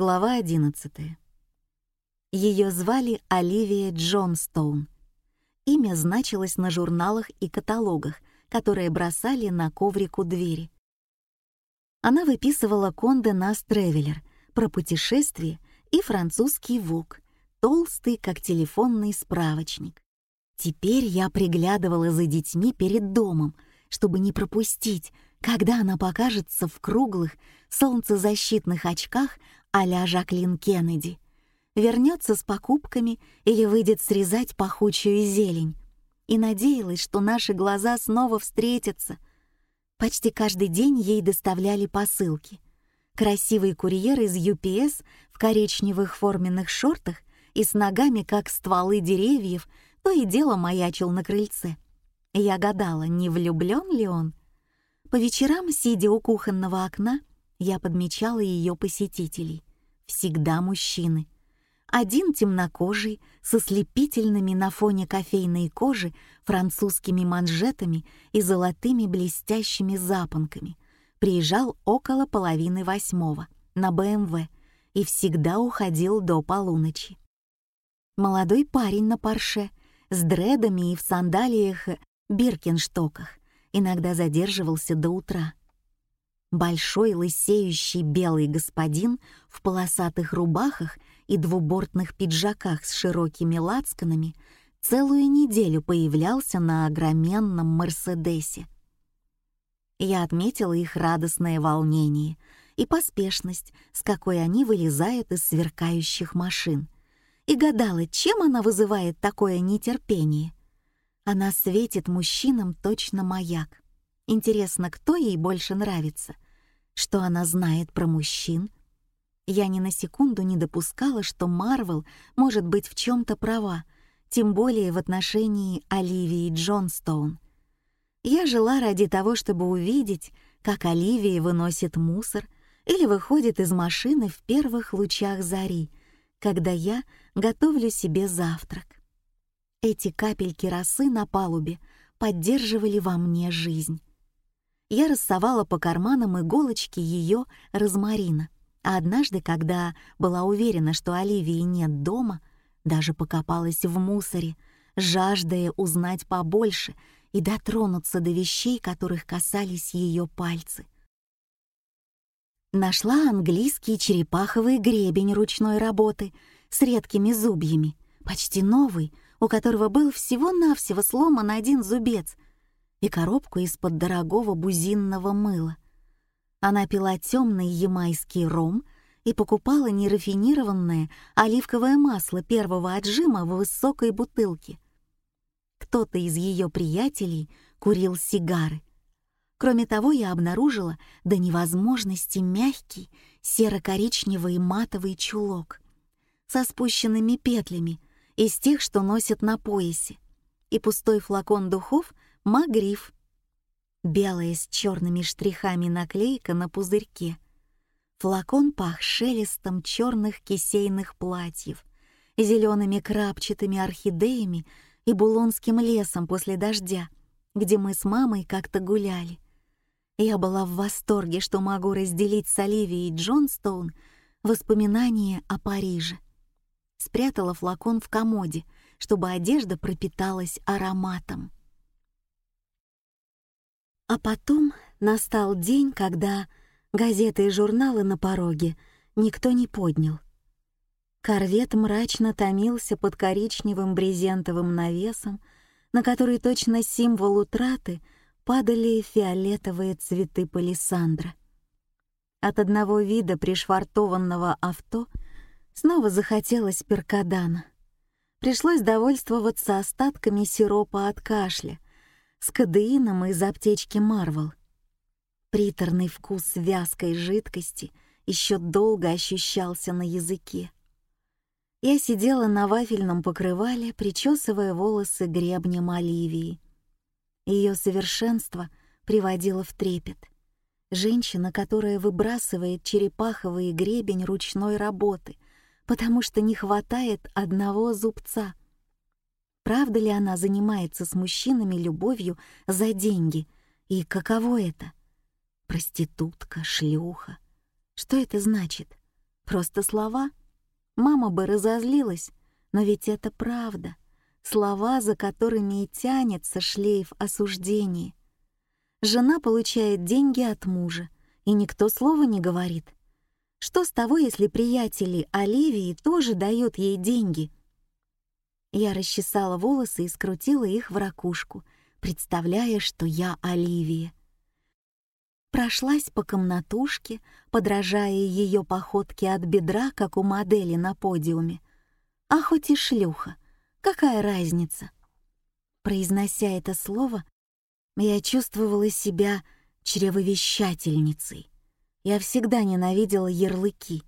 Глава 11. Ее звали Оливия Джонстоун. Имя значилось на журналах и каталогах, которые бросали на коврик у двери. Она выписывала Конде Нас Тревелер про путешествие и французский ВОК, толстый, как телефонный справочник. Теперь я приглядывала за детьми перед домом, чтобы не пропустить, когда она покажется в круглых солнцезащитных очках а-ля Жаклин Кеннеди, вернется с покупками или выйдет срезать пахучую зелень. И надеялась, что наши глаза снова встретятся. Почти каждый день ей доставляли посылки. Красивый курьер из UPS в коричневых форменных шортах и с ногами, как стволы деревьев, то и дело маячил на крыльце. Я гадала, не влюблен ли он. По вечерам, сидя у кухонного окна, я подмечала ее посетителей. Всегда мужчины. Один темнокожий, со слепительными на фоне кофейной кожи французскими манжетами и золотыми блестящими запонками, приезжал около половины восьмого на БМВ и всегда уходил до полуночи. Молодой парень на парше, с дредами и в сандалиях Биркенштоках, иногда задерживался до утра. Большой лысеющий белый господин в полосатых рубахах и двубортных пиджаках с широкими лацканами целую неделю появлялся на огроменном «Мерседесе». Я отметила их радостное волнение и поспешность, с какой они вылезают из сверкающих машин, и гадала, чем она вызывает такое нетерпение. Она светит мужчинам точно маяк. Интересно, кто ей больше нравится? Что она знает про мужчин? Я ни на секунду не допускала, что Марвел может быть в чем-то права, тем более в отношении Оливии Джонстоун. Я жила ради того, чтобы увидеть, как Оливия выносит мусор или выходит из машины в первых лучах зари, когда я готовлю себе завтрак. Эти капельки росы на палубе поддерживали во мне жизнь. Я рассовала по карманам иголочки ее розмарина, а однажды, когда была уверена, что Оливии нет дома, даже покопалась в мусоре, жаждая узнать побольше и дотронуться до вещей, которых касались ее пальцы. Нашла английский черепаховый гребень ручной работы с редкими зубьями, почти новый, у которого был всего-навсего сломан один зубец, и коробку из-под дорогого бузинного мыла. Она пила темный ямайский ром и покупала нерафинированное оливковое масло первого отжима в высокой бутылке. Кто-то из ее приятелей курил сигары. Кроме того, я обнаружила до невозможности мягкий серо-коричневый матовый чулок со спущенными петлями, из тех, что носят на поясе, и пустой флакон духов «Магриф». Белая с черными штрихами наклейка на пузырьке. Флакон пах шелестом черных кисейных платьев, зелеными крапчатыми орхидеями и булонским лесом после дождя, где мы с мамой как-то гуляли. Я была в восторге, что могу разделить с Оливией Джонстоун воспоминания о Париже спрятала флакон в комоде, чтобы одежда пропиталась ароматом. А потом настал день, когда газеты и журналы на пороге никто не поднял. Корвет мрачно томился под коричневым брезентовым навесом, на который точно символ утраты падали фиолетовые цветы палисандра. От одного вида пришвартованного авто — Снова захотелось перкадана. Пришлось довольствоваться остатками сиропа от кашля с кадеином из аптечки Марвел. Приторный вкус вязкой жидкости еще долго ощущался на языке. Я сидела на вафельном покрывале, причесывая волосы гребнем Оливии. Ее совершенство приводило в трепет. Женщина, которая выбрасывает черепаховый гребень ручной работы — потому что не хватает одного зубца. Правда ли она занимается с мужчинами любовью за деньги? И каково это? Проститутка, шлюха. Что это значит? Просто слова. Мама бы разозлилась, но ведь это правда. Слова, за которыми и тянется шлейф осуждения. Жена получает деньги от мужа, и никто слова не говорит. Что с того, если приятели Оливии тоже дают ей деньги? Я расчесала волосы и скрутила их в ракушку, представляя, что я Оливия. Прошлась по комнатушке, подражая ее походке от бедра, как у модели на подиуме. А хоть и шлюха, какая разница? Произнося это слово, я чувствовала себя чревовещательницей. Я всегда ненавидела ярлыки.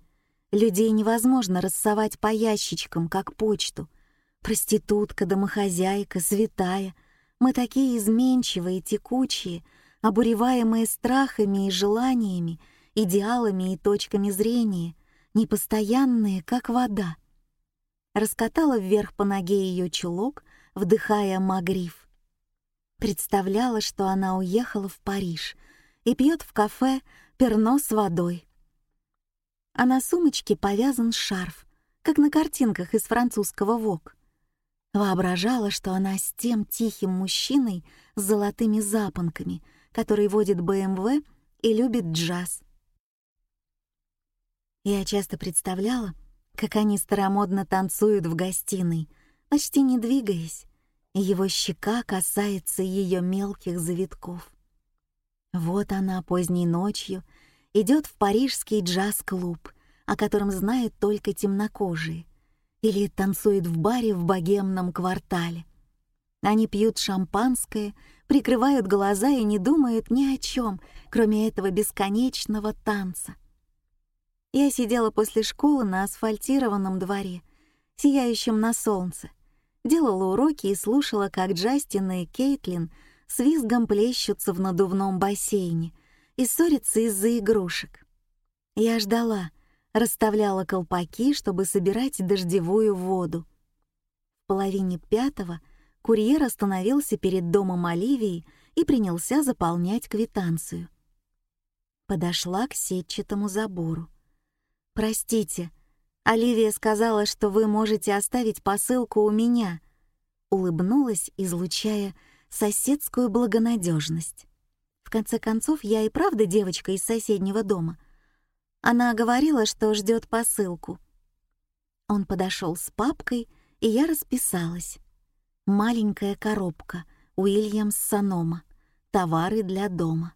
Людей невозможно рассовать по ящичкам, как почту. Проститутка, домохозяйка, святая. Мы такие изменчивые, текучие, обуреваемые страхами и желаниями, идеалами и точками зрения, непостоянные, как вода. Раскатала вверх по ноге ее чулок, вдыхая магриф. Представляла, что она уехала в Париж и пьет в кафе перно с водой. А на сумочке повязан шарф, как на картинках из французского ВОК. Воображала, что она с тем тихим мужчиной с золотыми запонками, который водит БМВ и любит джаз. Я часто представляла, как они старомодно танцуют в гостиной, почти не двигаясь, и его щека касается ее мелких завитков. Вот она поздней ночью идет в парижский джаз-клуб, о котором знают только темнокожие, или танцует в баре в богемном квартале. Они пьют шампанское, прикрывают глаза и не думают ни о чем, кроме этого бесконечного танца. Я сидела после школы на асфальтированном дворе, сияющем на солнце, делала уроки и слушала, как Джастин и Кейтлин — с визгом плещутся в надувном бассейне и ссорятся из-за игрушек. Я ждала, расставляла колпаки, чтобы собирать дождевую воду. В половине пятого курьер остановился перед домом Оливии и принялся заполнять квитанцию. Подошла к сетчатому забору. «Простите, Оливия сказала, что вы можете оставить посылку у меня», улыбнулась, излучая соседскую благонадежность. В конце концов, я и правда девочка из соседнего дома. Она говорила, что ждет посылку. Он подошел с папкой, и я расписалась. Маленькая коробка Уильямс Санома. Товары для дома.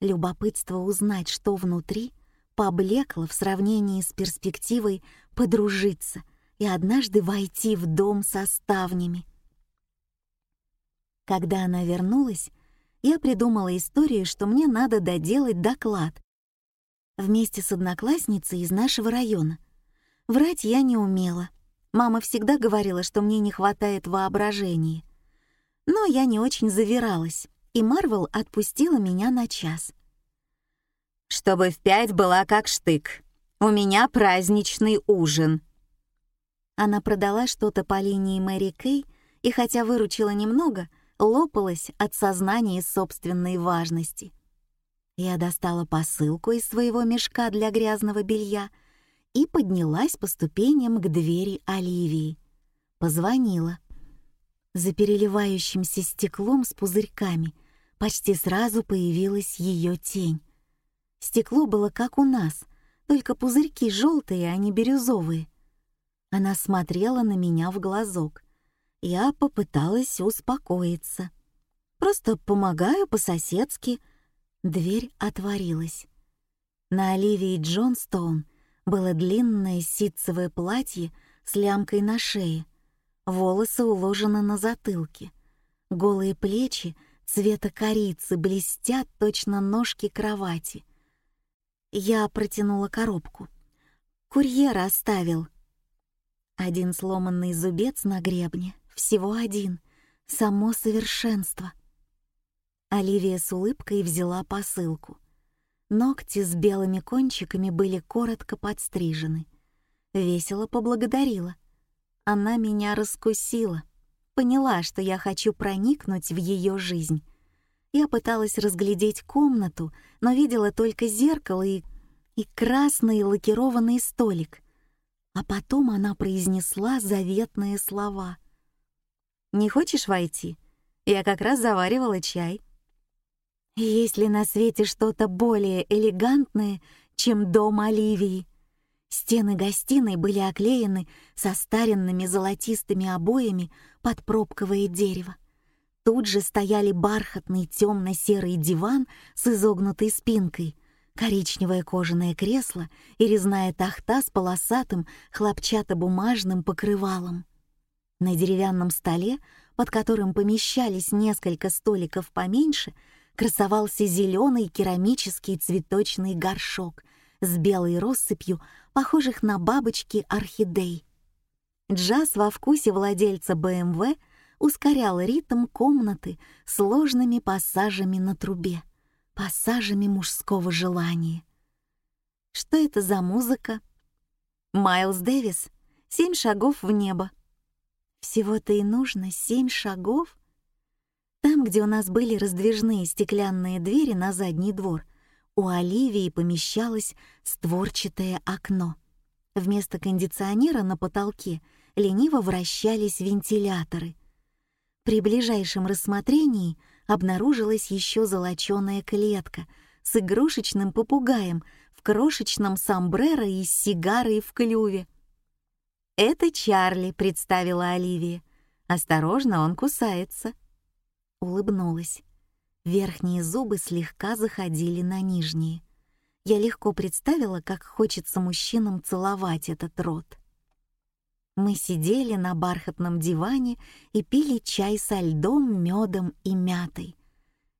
Любопытство узнать, что внутри, поблекло в сравнении с перспективой подружиться и однажды войти в дом со ставнями. Когда она вернулась, я придумала историю, что мне надо доделать доклад. Вместе с одноклассницей из нашего района. Врать я не умела. Мама всегда говорила, что мне не хватает воображения. Но я не очень завиралась, и Марвел отпустила меня на час. «Чтобы в пять была как штык. У меня праздничный ужин». Она продала что-то по линии Мэри Кей, и хотя выручила немного — лопалась от сознания собственной важности. Я достала посылку из своего мешка для грязного белья и поднялась по ступеням к двери Оливии. Позвонила. За переливающимся стеклом с пузырьками почти сразу появилась ее тень. Стекло было как у нас, только пузырьки желтые, а не бирюзовые. Она смотрела на меня в глазок — я попыталась успокоиться. Просто помогаю по-соседски. Дверь отворилась. На Оливии Джонстоун было длинное ситцевое платье с лямкой на шее, волосы уложены на затылке, голые плечи цвета корицы блестят точно ножки кровати. Я протянула коробку. Курьер оставил. Один сломанный зубец на гребне, всего один, само совершенство. Оливия с улыбкой взяла посылку. Ногти с белыми кончиками были коротко подстрижены. Весело поблагодарила. Она меня раскусила. Поняла, что я хочу проникнуть в ее жизнь. Я пыталась разглядеть комнату, но видела только зеркало и и красный лакированный столик. А потом она произнесла заветные слова. «Не хочешь войти? Я как раз заваривала чай». Есть ли на свете что-то более элегантное, чем дом Оливии? Стены гостиной были оклеены состаренными золотистыми обоями под пробковое дерево. Тут же стояли бархатный темно-серый диван с изогнутой спинкой, коричневое кожаное кресло и резная тахта с полосатым хлопчатобумажным покрывалом. На деревянном столе, под которым помещались несколько столиков поменьше, красовался зеленый керамический цветочный горшок с белой россыпью, похожих на бабочки орхидей. Джаз во вкусе владельца БМВ ускорял ритм комнаты сложными пассажами на трубе, пассажами мужского желания. Что это за музыка? Майлз Дэвис «Семь шагов в небо». Всего-то и нужно семь шагов? Там, где у нас были раздвижные стеклянные двери на задний двор, у Оливии помещалось створчатое окно. Вместо кондиционера на потолке лениво вращались вентиляторы. При ближайшем рассмотрении обнаружилась еще золоченая клетка с игрушечным попугаем в крошечном сомбреро и с сигарой в клюве. «Это Чарли», — представила Оливия. «Осторожно, он кусается» улыбнулась. Верхние зубы слегка заходили на нижние. Я легко представила, как хочется мужчинам целовать этот рот. Мы сидели на бархатном диване и пили чай со льдом, медом и мятой.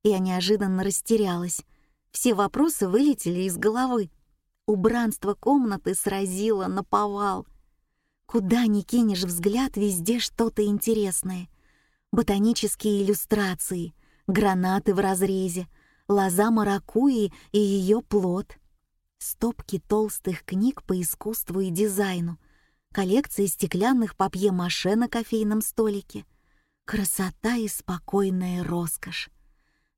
Я неожиданно растерялась. Все вопросы вылетели из головы. Убранство комнаты сразило на повал. Куда ни кинешь взгляд, везде что-то интересное — ботанические иллюстрации, гранаты в разрезе, лоза маракуи и ее плод, стопки толстых книг по искусству и дизайну, коллекции стеклянных папье-маше на кофейном столике. Красота и спокойная роскошь.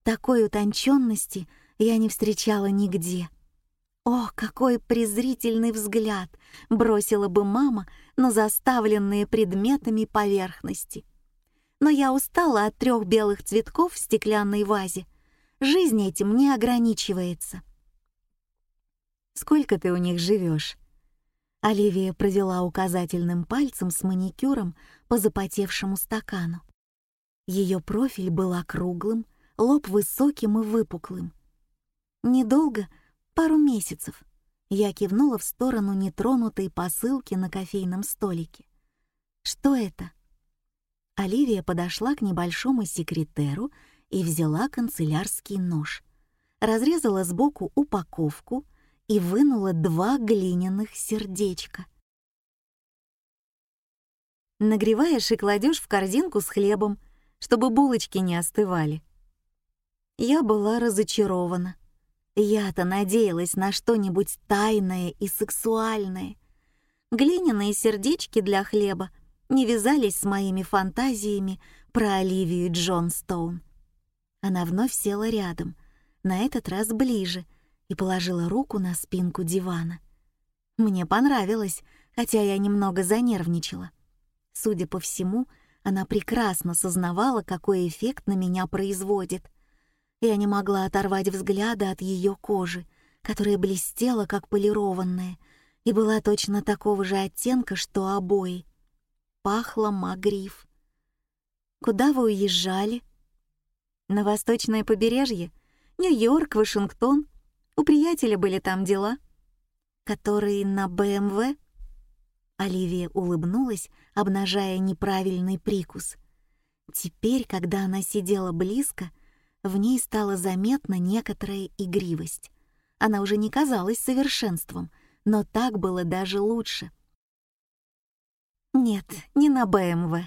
Такой утонченности я не встречала нигде. О, какой презрительный взгляд бросила бы мама на заставленные предметами поверхности но я устала от трех белых цветков в стеклянной вазе. Жизнь этим не ограничивается. «Сколько ты у них живешь?» Оливия провела указательным пальцем с маникюром по запотевшему стакану. Ее профиль был округлым, лоб высоким и выпуклым. «Недолго, пару месяцев», — я кивнула в сторону нетронутой посылки на кофейном столике. «Что это?» Оливия подошла к небольшому секретеру и взяла канцелярский нож, разрезала сбоку упаковку и вынула два глиняных сердечка. Нагреваешь и кладешь в корзинку с хлебом, чтобы булочки не остывали. Я была разочарована. Я-то надеялась на что-нибудь тайное и сексуальное. Глиняные сердечки для хлеба — не вязались с моими фантазиями про Оливию Джонстоун. Она вновь села рядом, на этот раз ближе, и положила руку на спинку дивана. Мне понравилось, хотя я немного занервничала. Судя по всему, она прекрасно сознавала, какой эффект на меня производит. Я не могла оторвать взгляда от ее кожи, которая блестела, как полированная, и была точно такого же оттенка, что обои пахло магриф. «Куда вы уезжали?» «На восточное побережье. Нью-Йорк, Вашингтон. У приятеля были там дела». «Которые на БМВ?» Оливия улыбнулась, обнажая неправильный прикус. Теперь, когда она сидела близко, в ней стала заметна некоторая игривость. Она уже не казалась совершенством, но так было даже лучше — «Нет, не на БМВ.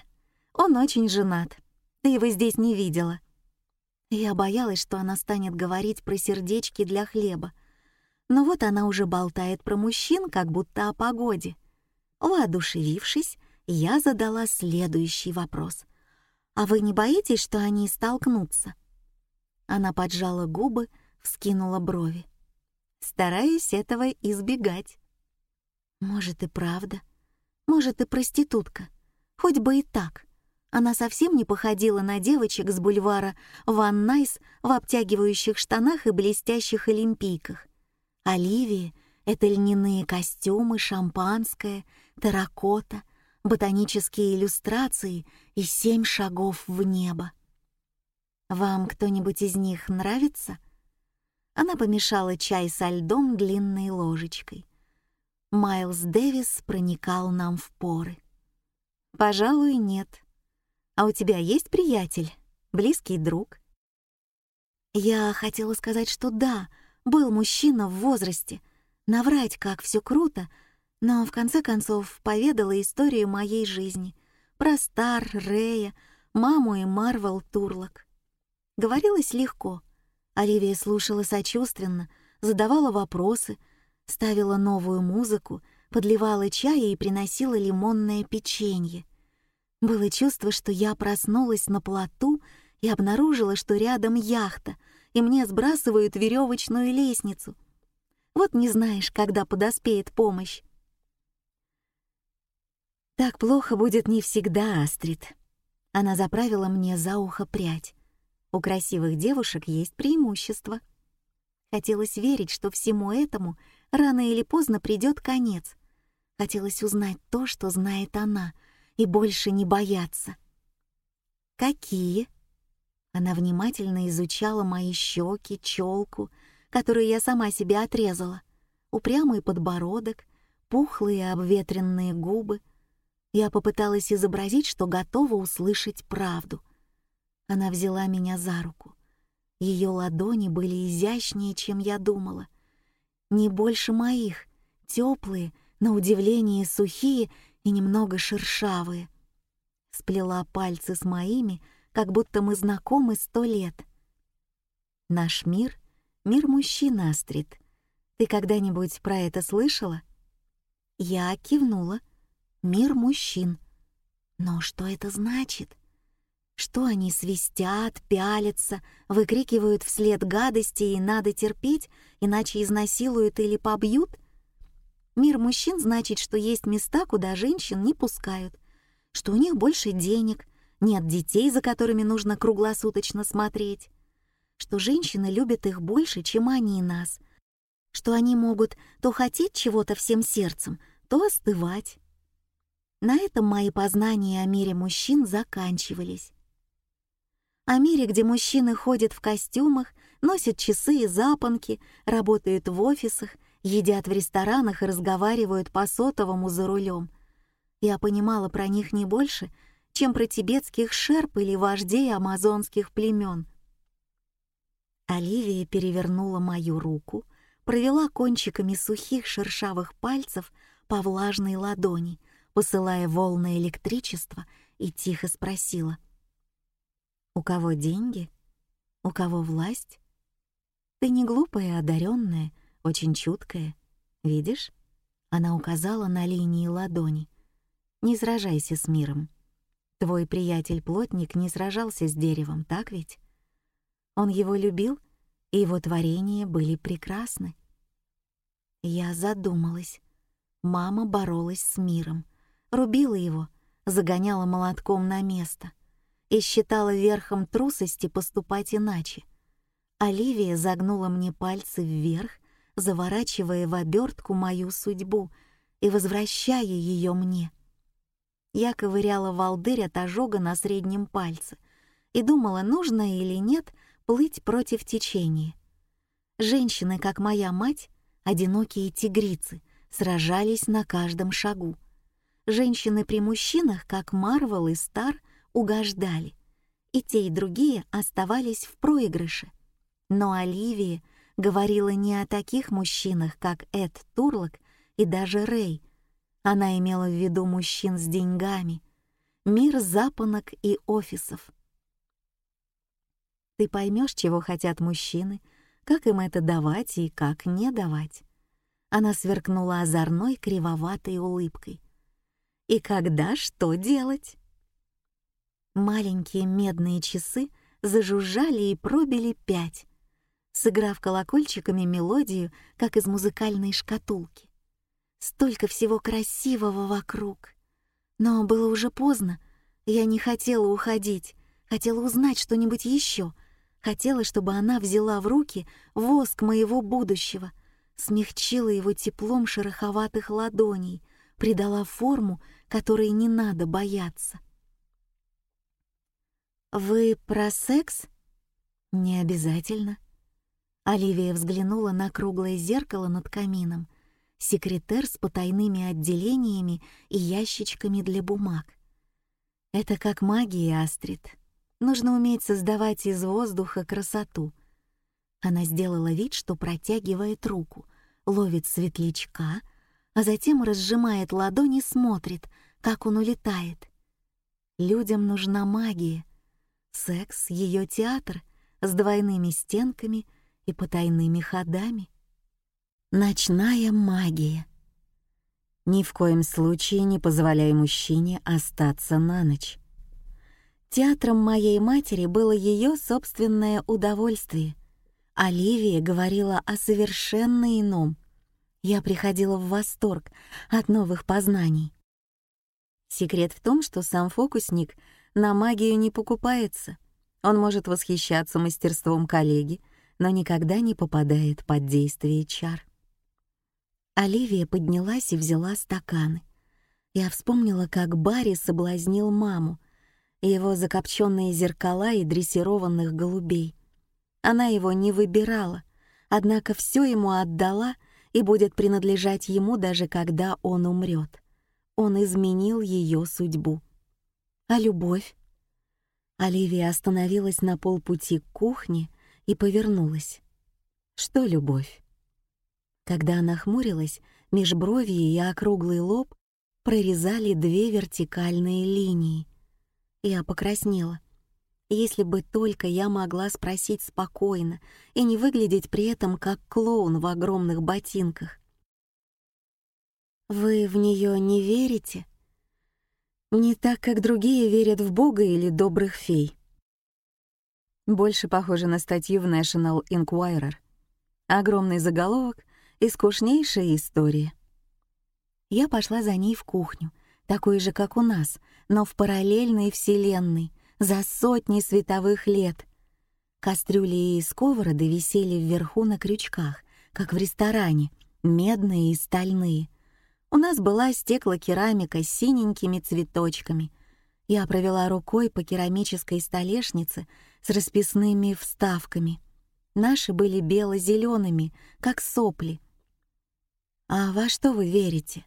Он очень женат. Ты его здесь не видела». Я боялась, что она станет говорить про сердечки для хлеба. Но вот она уже болтает про мужчин, как будто о погоде. Воодушевившись, я задала следующий вопрос. «А вы не боитесь, что они столкнутся?» Она поджала губы, вскинула брови. стараюсь этого избегать. Может и правда. Может и проститутка. Хоть бы и так. Она совсем не походила на девочек с бульвара Ван Найс в обтягивающих штанах и блестящих олимпийках. Оливия — это льняные костюмы, шампанское, терракота, ботанические иллюстрации и семь шагов в небо. «Вам кто-нибудь из них нравится?» Она помешала чай со льдом длинной ложечкой. Майлз Дэвис проникал нам в поры. «Пожалуй, нет. А у тебя есть приятель? Близкий друг?» Я хотела сказать, что да, был мужчина в возрасте, наврать, как все круто, но в конце концов поведала историю моей жизни про Стар, Рея, маму и Марвел Турлок. Говорилось легко. Оливия слушала сочувственно, задавала вопросы, ставила новую музыку, подливала чай и приносила лимонное печенье. Было чувство, что я проснулась на плоту и обнаружила, что рядом яхта, и мне сбрасывают веревочную лестницу. Вот не знаешь, когда подоспеет помощь. Так плохо будет не всегда, Астрид. Она заправила мне за ухо прядь. У красивых девушек есть преимущество. Хотелось верить, что всему этому рано или поздно придет конец. Хотелось узнать то, что знает она, и больше не бояться. «Какие?» Она внимательно изучала мои щеки, челку, которую я сама себе отрезала, упрямый подбородок, пухлые обветренные губы. Я попыталась изобразить, что готова услышать правду — она взяла меня за руку. Ее ладони были изящнее, чем я думала. Не больше моих, теплые, на удивление сухие и немного шершавые. Сплела пальцы с моими, как будто мы знакомы сто лет. Наш мир — мир мужчин, Астрид. Ты когда-нибудь про это слышала? Я кивнула. Мир мужчин. Но что это значит? — что они свистят, пялятся, выкрикивают вслед гадости и надо терпеть, иначе изнасилуют или побьют? Мир мужчин значит, что есть места, куда женщин не пускают, что у них больше денег, нет детей, за которыми нужно круглосуточно смотреть, что женщины любят их больше, чем они нас, что они могут то хотеть чего-то всем сердцем, то остывать. На этом мои познания о мире мужчин заканчивались о мире, где мужчины ходят в костюмах, носят часы и запонки, работают в офисах, едят в ресторанах и разговаривают по сотовому за рулем. Я понимала про них не больше, чем про тибетских шерп или вождей амазонских племен. Оливия перевернула мою руку, провела кончиками сухих шершавых пальцев по влажной ладони, посылая волны электричества, и тихо спросила. У кого деньги? У кого власть? Ты не глупая, а одаренная, очень чуткая. Видишь? Она указала на линии ладони. Не сражайся с миром. Твой приятель-плотник не сражался с деревом, так ведь? Он его любил, и его творения были прекрасны. Я задумалась. Мама боролась с миром, рубила его, загоняла молотком на место — и считала верхом трусости поступать иначе. Оливия загнула мне пальцы вверх, заворачивая в обертку мою судьбу и возвращая ее мне. Я ковыряла волдырь от ожога на среднем пальце и думала, нужно или нет плыть против течения. Женщины, как моя мать, одинокие тигрицы, сражались на каждом шагу. Женщины при мужчинах, как Марвел и Стар, угождали, и те, и другие оставались в проигрыше. Но Оливия говорила не о таких мужчинах, как Эд Турлок и даже Рэй. Она имела в виду мужчин с деньгами, мир запонок и офисов. Ты поймешь, чего хотят мужчины, как им это давать и как не давать. Она сверкнула озорной кривоватой улыбкой. И когда что делать? Маленькие медные часы зажужжали и пробили пять. сыграв колокольчиками мелодию, как из музыкальной шкатулки. Столько всего красивого вокруг. Но было уже поздно. Я не хотела уходить, хотела узнать что-нибудь еще. Хотела, чтобы она взяла в руки воск моего будущего, смягчила его теплом шероховатых ладоней, придала форму, которой не надо бояться. «Вы про секс?» «Не обязательно». Оливия взглянула на круглое зеркало над камином, секретер с потайными отделениями и ящичками для бумаг. «Это как магия, Астрид. Нужно уметь создавать из воздуха красоту». Она сделала вид, что протягивает руку, ловит светлячка, а затем разжимает ладони и смотрит, как он улетает. Людям нужна магия — Секс — ее театр с двойными стенками и потайными ходами. Ночная магия. Ни в коем случае не позволяй мужчине остаться на ночь. Театром моей матери было ее собственное удовольствие. Оливия говорила о совершенно ином. Я приходила в восторг от новых познаний. Секрет в том, что сам фокусник на магию не покупается. Он может восхищаться мастерством коллеги, но никогда не попадает под действие чар. Оливия поднялась и взяла стаканы. Я вспомнила, как Барри соблазнил маму, его закопченные зеркала и дрессированных голубей. Она его не выбирала, однако все ему отдала и будет принадлежать ему даже когда он умрет. Он изменил ее судьбу. А любовь? Оливия остановилась на полпути к кухне и повернулась. Что любовь? Когда она хмурилась, межбровье и округлый лоб прорезали две вертикальные линии. Я покраснела. Если бы только я могла спросить спокойно и не выглядеть при этом как клоун в огромных ботинках. «Вы в нее не верите?» Не так, как другие верят в Бога или добрых фей. Больше похоже на статью в National Enquirer. Огромный заголовок и скучнейшая история. Я пошла за ней в кухню, такой же, как у нас, но в параллельной вселенной, за сотни световых лет. Кастрюли и сковороды висели вверху на крючках, как в ресторане, медные и стальные — у нас была стеклокерамика с синенькими цветочками. Я провела рукой по керамической столешнице с расписными вставками. Наши были бело-зелеными, как сопли. «А во что вы верите?»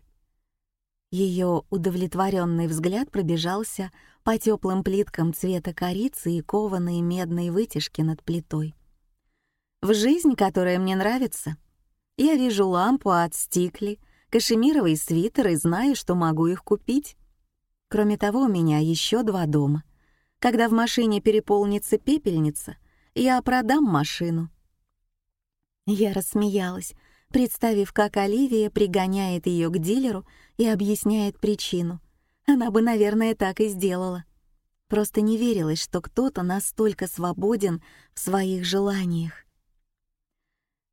Ее удовлетворенный взгляд пробежался по теплым плиткам цвета корицы и кованой медной вытяжки над плитой. «В жизнь, которая мне нравится, я вижу лампу от стикли, кашемировый свитер и знаю, что могу их купить. Кроме того, у меня еще два дома. Когда в машине переполнится пепельница, я продам машину. Я рассмеялась, представив, как Оливия пригоняет ее к дилеру и объясняет причину. Она бы, наверное, так и сделала. Просто не верилось, что кто-то настолько свободен в своих желаниях.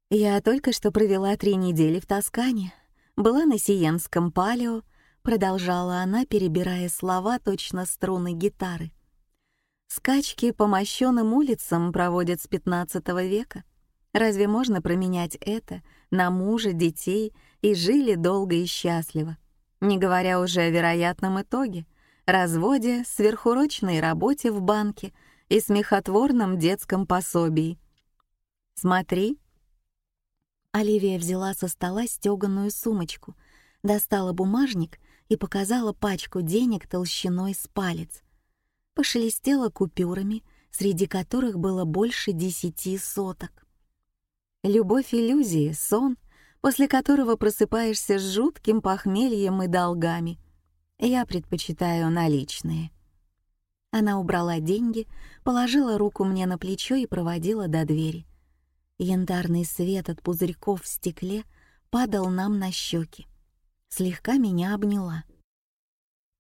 Я только что провела три недели в Тоскане, была на Сиенском палео, продолжала она, перебирая слова точно струны гитары. Скачки по мощенным улицам проводят с 15 века. Разве можно променять это на мужа, детей и жили долго и счастливо? Не говоря уже о вероятном итоге — разводе, сверхурочной работе в банке и смехотворном детском пособии. Смотри, Оливия взяла со стола стёганую сумочку, достала бумажник и показала пачку денег толщиной с палец. Пошелестела купюрами, среди которых было больше десяти соток. Любовь иллюзии, сон, после которого просыпаешься с жутким похмельем и долгами. Я предпочитаю наличные. Она убрала деньги, положила руку мне на плечо и проводила до двери. Янтарный свет от пузырьков в стекле падал нам на щеки. Слегка меня обняла.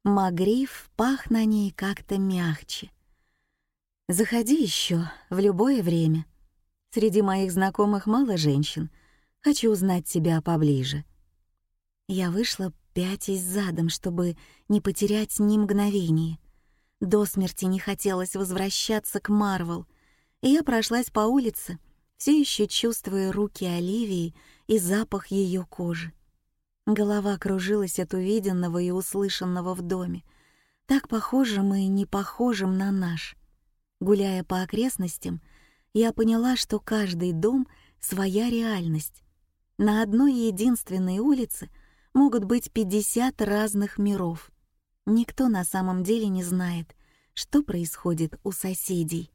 Магриф пах на ней как-то мягче. «Заходи еще в любое время». Среди моих знакомых мало женщин. Хочу узнать тебя поближе». Я вышла пятясь задом, чтобы не потерять ни мгновения. До смерти не хотелось возвращаться к Марвел, и я прошлась по улице, все еще чувствуя руки Оливии и запах ее кожи. Голова кружилась от увиденного и услышанного в доме, так похожим и не похожим на наш. Гуляя по окрестностям, я поняла, что каждый дом — своя реальность. На одной единственной улице могут быть 50 разных миров. Никто на самом деле не знает, что происходит у соседей.